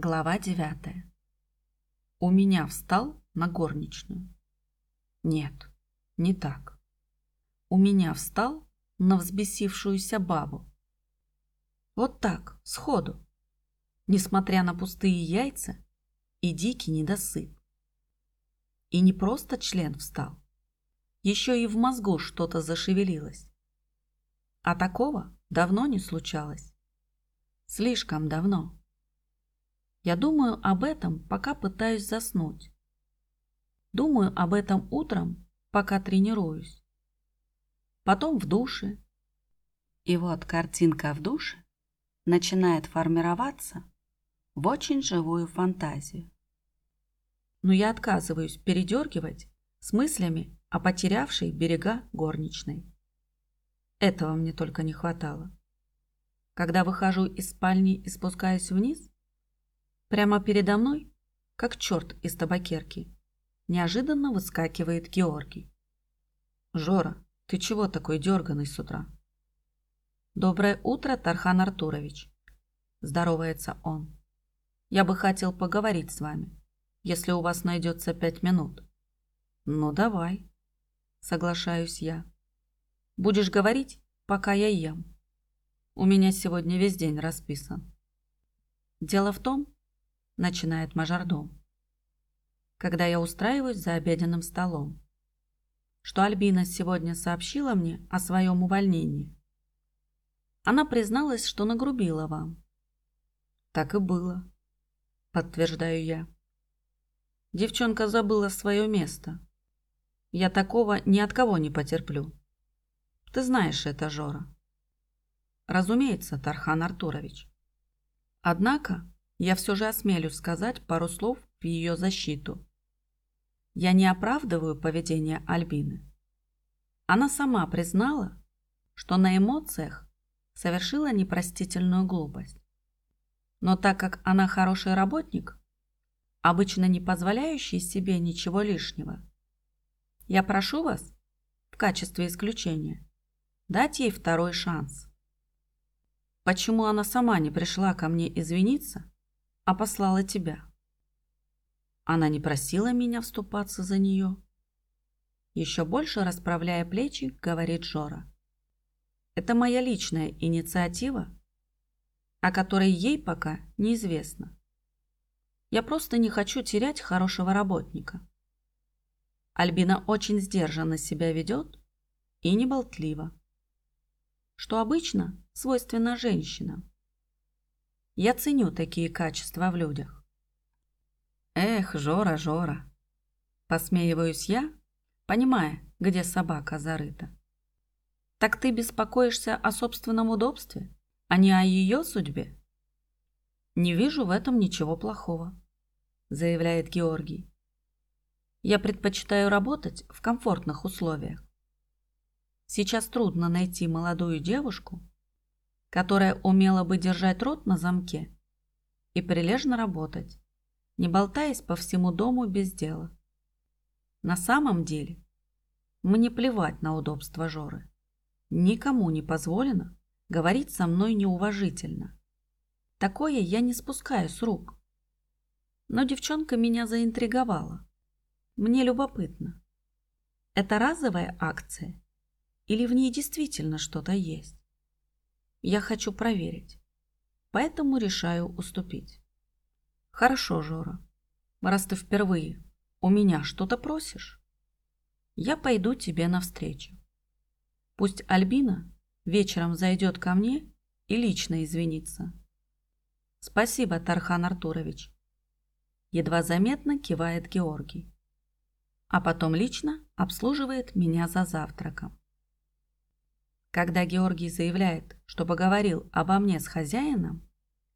Глава девятая. У меня встал на горничную. Нет, не так. У меня встал на взбесившуюся бабу. Вот так, сходу. Несмотря на пустые яйца и дикий недосып. И не просто член встал. Еще и в мозгу что-то зашевелилось. А такого давно не случалось. Слишком давно. Я думаю об этом, пока пытаюсь заснуть. Думаю об этом утром, пока тренируюсь. Потом в душе. И вот картинка в душе начинает формироваться в очень живую фантазию. Но я отказываюсь передергивать с мыслями о потерявшей берега горничной. Этого мне только не хватало. Когда выхожу из спальни и спускаюсь вниз, Прямо передо мной, как черт из табакерки, неожиданно выскакивает Георгий. «Жора, ты чего такой дерганый с утра?» «Доброе утро, Тархан Артурович!» Здоровается он. «Я бы хотел поговорить с вами, если у вас найдется пять минут». «Ну, давай», — соглашаюсь я. «Будешь говорить, пока я ем. У меня сегодня весь день расписан». Дело в том, начинает мажордом. Когда я устраиваюсь за обеденным столом, что Альбина сегодня сообщила мне о своем увольнении. Она призналась, что нагрубила вам. Так и было, подтверждаю я. Девчонка забыла свое место. Я такого ни от кого не потерплю. Ты знаешь это, Жора. Разумеется, Тархан Артурович. Однако я все же осмелюсь сказать пару слов в ее защиту. Я не оправдываю поведение Альбины. Она сама признала, что на эмоциях совершила непростительную глупость. Но так как она хороший работник, обычно не позволяющий себе ничего лишнего, я прошу вас, в качестве исключения, дать ей второй шанс. Почему она сама не пришла ко мне извиниться, а послала тебя. Она не просила меня вступаться за нее. Еще больше расправляя плечи, говорит Жора. Это моя личная инициатива, о которой ей пока неизвестно. Я просто не хочу терять хорошего работника. Альбина очень сдержанно себя ведет и не болтлива, что обычно свойственно женщинам. Я ценю такие качества в людях. Эх, Жора, Жора. Посмеиваюсь я, понимая, где собака зарыта. Так ты беспокоишься о собственном удобстве, а не о ее судьбе? Не вижу в этом ничего плохого, заявляет Георгий. Я предпочитаю работать в комфортных условиях. Сейчас трудно найти молодую девушку, которая умела бы держать рот на замке и прилежно работать, не болтаясь по всему дому без дела. На самом деле, мне плевать на удобство Жоры. Никому не позволено говорить со мной неуважительно. Такое я не спускаю с рук. Но девчонка меня заинтриговала. Мне любопытно. Это разовая акция или в ней действительно что-то есть? Я хочу проверить. Поэтому решаю уступить. Хорошо, Жора. Раз ты впервые у меня что-то просишь, я пойду тебе навстречу. Пусть Альбина вечером зайдет ко мне и лично извинится. Спасибо, Тархан Артурович. Едва заметно кивает Георгий. А потом лично обслуживает меня за завтраком. Когда Георгий заявляет, что поговорил обо мне с хозяином,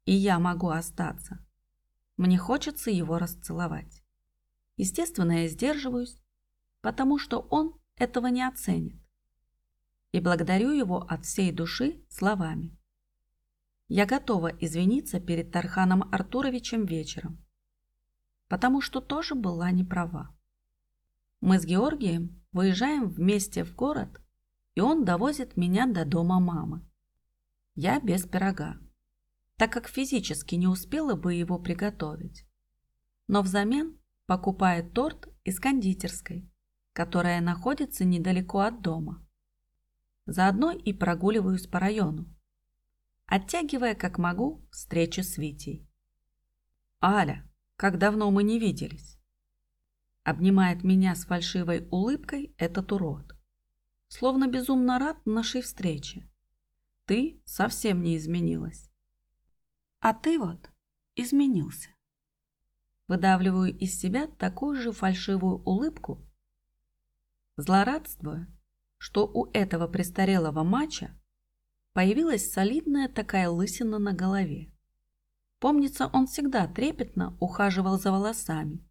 и я могу остаться, мне хочется его расцеловать. Естественно, я сдерживаюсь, потому что он этого не оценит. И благодарю его от всей души словами. Я готова извиниться перед Тарханом Артуровичем вечером, потому что тоже была не права. Мы с Георгием выезжаем вместе в город и он довозит меня до дома мамы. Я без пирога. так как физически не успела бы его приготовить. Но взамен покупает торт из кондитерской, которая находится недалеко от дома. Заодно и прогуливаюсь по району, оттягивая как могу встречу с Витей. «Аля, как давно мы не виделись!» Обнимает меня с фальшивой улыбкой этот урод. Словно безумно рад нашей встрече. Ты совсем не изменилась. А ты вот изменился. Выдавливаю из себя такую же фальшивую улыбку, злорадствуя, что у этого престарелого мача появилась солидная такая лысина на голове. Помнится, он всегда трепетно ухаживал за волосами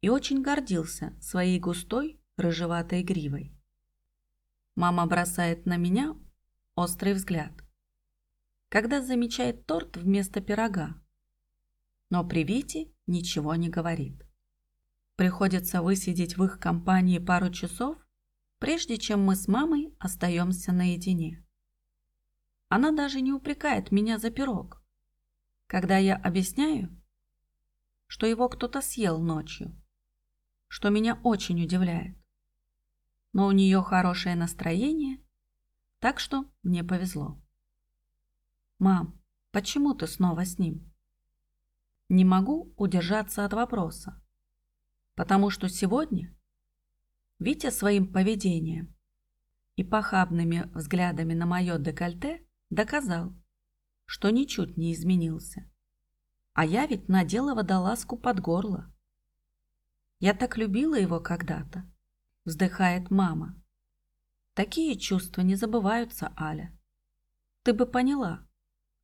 и очень гордился своей густой рыжеватой гривой. Мама бросает на меня острый взгляд, когда замечает торт вместо пирога, но при Вите ничего не говорит. Приходится высидеть в их компании пару часов, прежде чем мы с мамой остаемся наедине. Она даже не упрекает меня за пирог, когда я объясняю, что его кто-то съел ночью, что меня очень удивляет. Но у нее хорошее настроение, так что мне повезло. «Мам, почему ты снова с ним?» Не могу удержаться от вопроса, потому что сегодня Витя своим поведением и похабными взглядами на мое декольте доказал, что ничуть не изменился. А я ведь надела водолазку под горло. Я так любила его когда-то, вздыхает мама. Такие чувства не забываются, Аля. Ты бы поняла,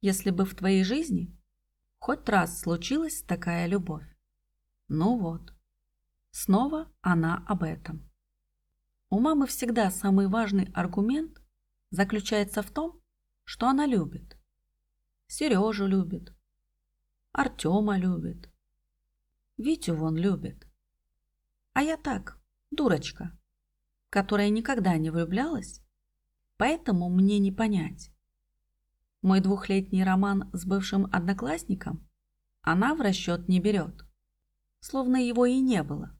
если бы в твоей жизни хоть раз случилась такая любовь. Ну вот, снова она об этом. У мамы всегда самый важный аргумент заключается в том, что она любит. Сережу любит, Артема любит, Витю вон любит. А я так, дурочка, которая никогда не влюблялась, поэтому мне не понять. Мой двухлетний роман с бывшим одноклассником она в расчет не берет, словно его и не было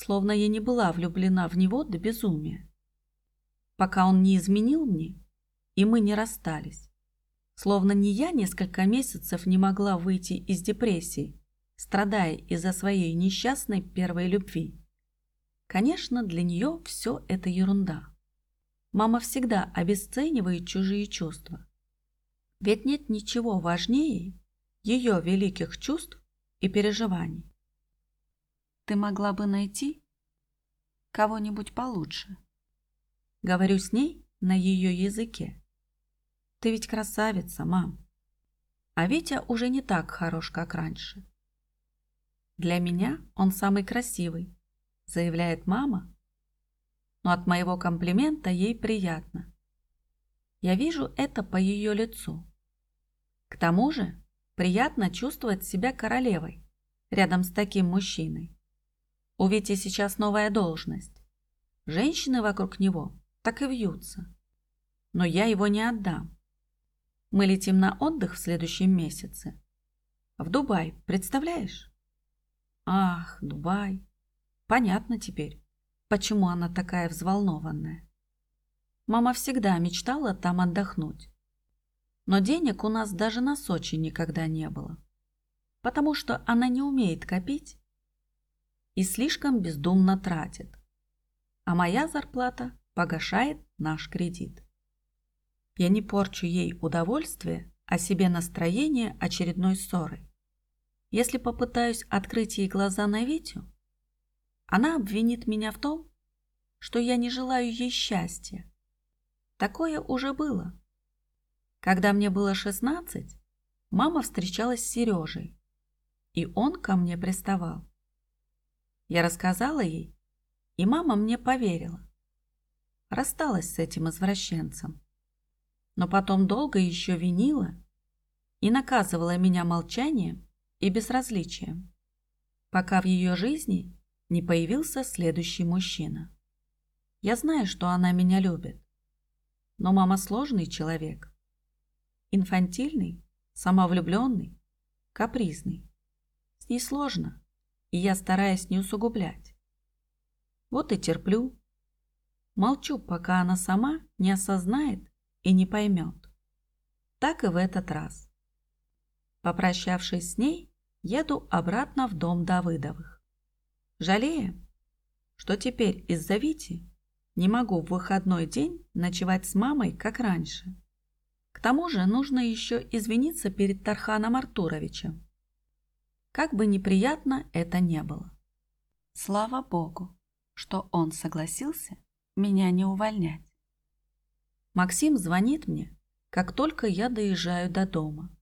словно я не была влюблена в него до безумия. Пока он не изменил мне, и мы не расстались. Словно не я несколько месяцев не могла выйти из депрессии, страдая из-за своей несчастной первой любви. Конечно, для нее все это ерунда. Мама всегда обесценивает чужие чувства. Ведь нет ничего важнее ее великих чувств и переживаний ты могла бы найти кого-нибудь получше. Говорю с ней на ее языке. Ты ведь красавица, мам. А Витя уже не так хорош, как раньше. Для меня он самый красивый, заявляет мама. Но от моего комплимента ей приятно. Я вижу это по ее лицу. К тому же приятно чувствовать себя королевой рядом с таким мужчиной. У Вити сейчас новая должность. Женщины вокруг него так и вьются. Но я его не отдам. Мы летим на отдых в следующем месяце. В Дубай, представляешь? Ах, Дубай. Понятно теперь, почему она такая взволнованная. Мама всегда мечтала там отдохнуть. Но денег у нас даже на Сочи никогда не было. Потому что она не умеет копить и слишком бездумно тратит. А моя зарплата погашает наш кредит. Я не порчу ей удовольствие, а себе настроение очередной ссоры. Если попытаюсь открыть ей глаза на Витю, она обвинит меня в том, что я не желаю ей счастья. Такое уже было. Когда мне было 16, мама встречалась с Сережей, и он ко мне приставал. Я рассказала ей, и мама мне поверила. Рассталась с этим извращенцем. Но потом долго еще винила и наказывала меня молчанием и безразличием, пока в ее жизни не появился следующий мужчина. Я знаю, что она меня любит, но мама сложный человек, инфантильный самовлюбленный, капризный. С ней сложно, и я стараюсь не усугублять. Вот и терплю. Молчу, пока она сама не осознает и не поймет. Так и в этот раз. Попрощавшись с ней, еду обратно в дом Давыдовых. Жалею, что теперь из-за Вити не могу в выходной день ночевать с мамой, как раньше. К тому же нужно еще извиниться перед Тарханом Артуровичем. Как бы неприятно это не было. Слава Богу, что он согласился меня не увольнять. Максим звонит мне, как только я доезжаю до дома.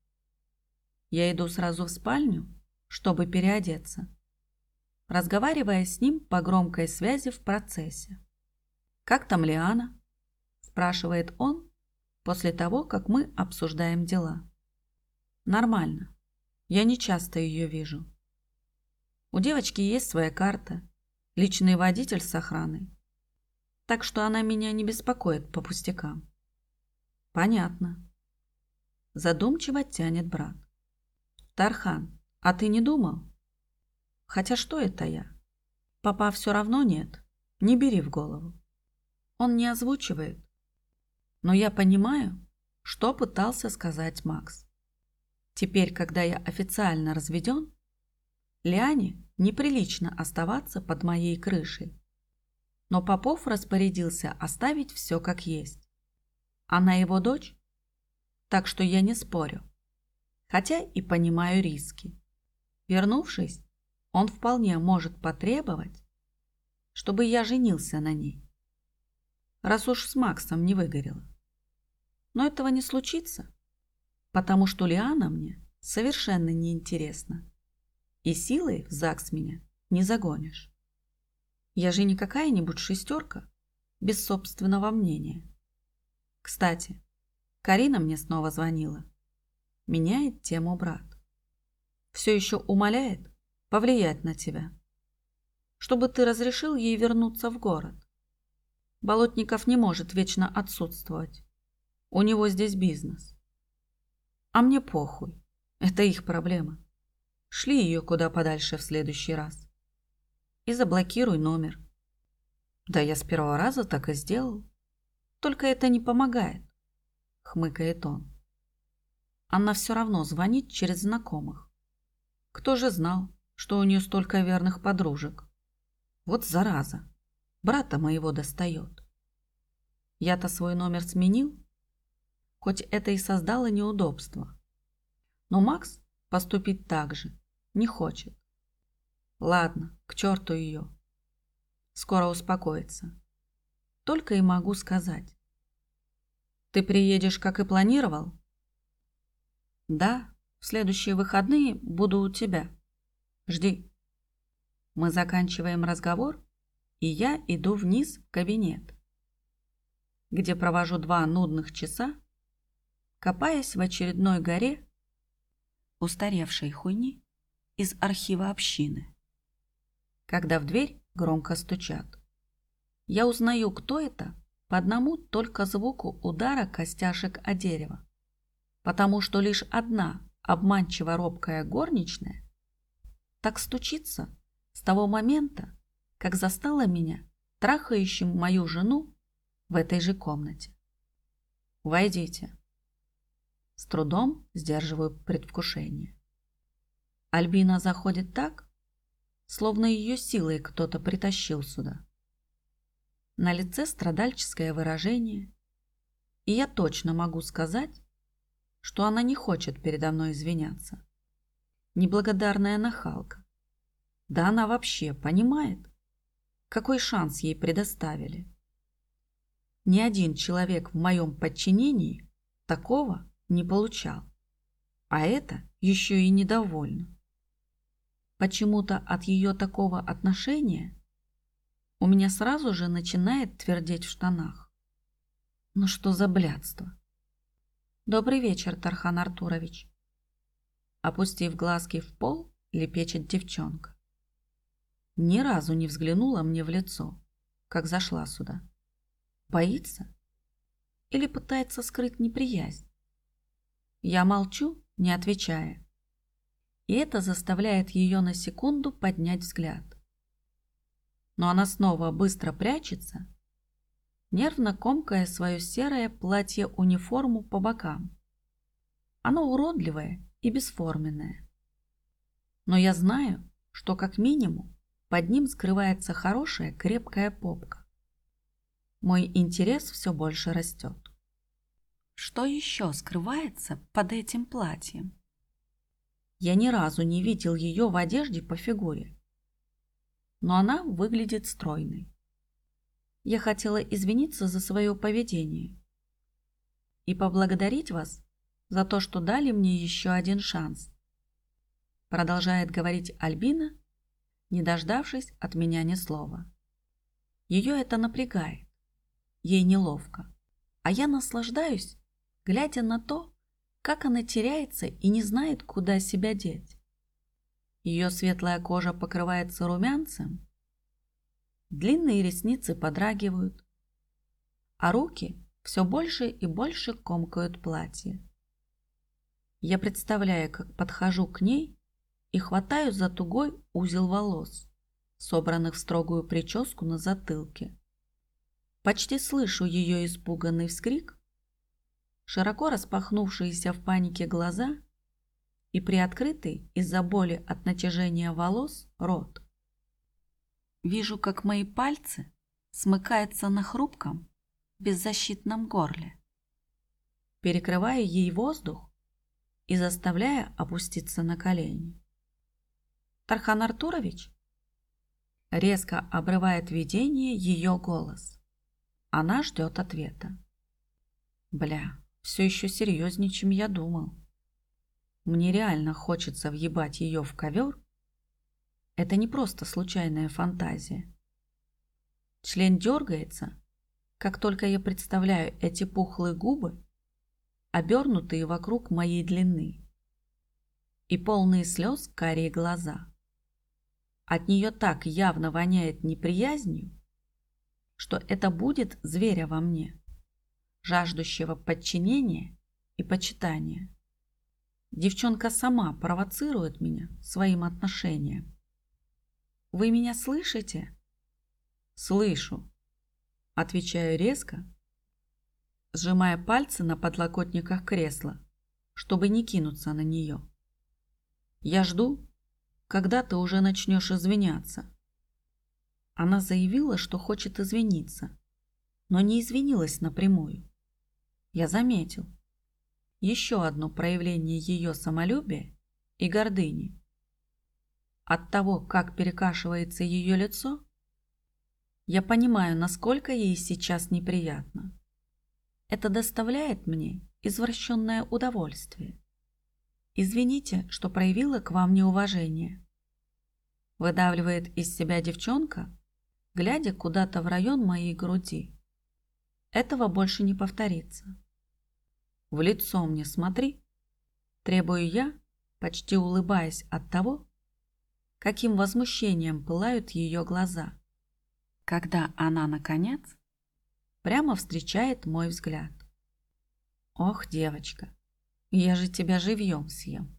Я иду сразу в спальню, чтобы переодеться, разговаривая с ним по громкой связи в процессе. «Как там Лиана?» – спрашивает он после того, как мы обсуждаем дела. «Нормально. Я не часто ее вижу. У девочки есть своя карта, личный водитель с охраной. Так что она меня не беспокоит по пустякам. Понятно. Задумчиво тянет брат. Тархан, а ты не думал? Хотя что это я? Папа все равно нет. Не бери в голову. Он не озвучивает. Но я понимаю, что пытался сказать Макс. Теперь, когда я официально разведен, Лиане неприлично оставаться под моей крышей. Но Попов распорядился оставить все как есть. Она его дочь, так что я не спорю, хотя и понимаю риски. Вернувшись, он вполне может потребовать, чтобы я женился на ней раз уж с Максом не выгорело. Но этого не случится, потому что Лиана мне совершенно неинтересна. И силой в ЗАГС меня не загонишь. Я же не какая-нибудь шестерка без собственного мнения. Кстати, Карина мне снова звонила. Меняет тему брат. Все еще умоляет повлиять на тебя, чтобы ты разрешил ей вернуться в город. Болотников не может вечно отсутствовать. У него здесь бизнес. А мне похуй. Это их проблема. Шли ее куда подальше в следующий раз. И заблокируй номер. Да я с первого раза так и сделал. Только это не помогает, хмыкает он. Она все равно звонит через знакомых. Кто же знал, что у нее столько верных подружек? Вот зараза брата моего достает. Я-то свой номер сменил, хоть это и создало неудобство. Но Макс поступить так же не хочет. Ладно, к черту ее. Скоро успокоится. Только и могу сказать. Ты приедешь, как и планировал? Да, в следующие выходные буду у тебя. Жди. Мы заканчиваем разговор и я иду вниз в кабинет, где провожу два нудных часа, копаясь в очередной горе устаревшей хуйни из архива общины. Когда в дверь громко стучат. Я узнаю, кто это, по одному только звуку удара костяшек о дерево, потому что лишь одна обманчиво робкая горничная так стучится с того момента, как застала меня трахающим мою жену в этой же комнате. «Войдите». С трудом сдерживаю предвкушение. Альбина заходит так, словно ее силой кто-то притащил сюда. На лице страдальческое выражение, и я точно могу сказать, что она не хочет передо мной извиняться. Неблагодарная нахалка. Да она вообще понимает, какой шанс ей предоставили. Ни один человек в моем подчинении такого не получал. А это еще и недовольна. Почему-то от ее такого отношения у меня сразу же начинает твердеть в штанах. Ну что за блядство? Добрый вечер, Тархан Артурович. Опустив глазки в пол, лепечет девчонка ни разу не взглянула мне в лицо, как зашла сюда. Боится? Или пытается скрыть неприязнь? Я молчу, не отвечая. И это заставляет ее на секунду поднять взгляд. Но она снова быстро прячется, нервно комкая свое серое платье-униформу по бокам. Оно уродливое и бесформенное. Но я знаю, что как минимум под ним скрывается хорошая крепкая попка. Мой интерес все больше растет. Что еще скрывается под этим платьем? Я ни разу не видел ее в одежде по фигуре. Но она выглядит стройной. Я хотела извиниться за свое поведение и поблагодарить вас за то, что дали мне еще один шанс. Продолжает говорить Альбина, не дождавшись от меня ни слова. Ее это напрягает. Ей неловко. А я наслаждаюсь, глядя на то, как она теряется и не знает, куда себя деть. Ее светлая кожа покрывается румянцем, длинные ресницы подрагивают, а руки все больше и больше комкают платье. Я представляю, как подхожу к ней и хватаю за тугой узел волос, собранных в строгую прическу на затылке. Почти слышу ее испуганный вскрик, широко распахнувшиеся в панике глаза и приоткрытый из-за боли от натяжения волос рот. Вижу, как мои пальцы смыкаются на хрупком, беззащитном горле. Перекрываю ей воздух и заставляя опуститься на колени. «Тархан Артурович?» Резко обрывает видение ее голос. Она ждет ответа. Бля, все еще серьезнее, чем я думал. Мне реально хочется въебать ее в ковер. Это не просто случайная фантазия. Член дергается, как только я представляю эти пухлые губы обернутые вокруг моей длины, и полные слез карие глаза. От нее так явно воняет неприязнью, что это будет зверя во мне, жаждущего подчинения и почитания. Девчонка сама провоцирует меня своим отношением. «Вы меня слышите?» «Слышу», — отвечаю резко, сжимая пальцы на подлокотниках кресла, чтобы не кинуться на нее. «Я жду, когда ты уже начнешь извиняться». Она заявила, что хочет извиниться, но не извинилась напрямую. Я заметил. Еще одно проявление ее самолюбия и гордыни. От того, как перекашивается ее лицо, я понимаю, насколько ей сейчас неприятно. Это доставляет мне извращенное удовольствие. Извините, что проявила к вам неуважение. Выдавливает из себя девчонка, глядя куда-то в район моей груди. Этого больше не повторится. В лицо мне смотри, требую я, почти улыбаясь от того, каким возмущением пылают ее глаза. Когда она, наконец, прямо встречает мой взгляд. Ох, девочка, я же тебя живьем съем.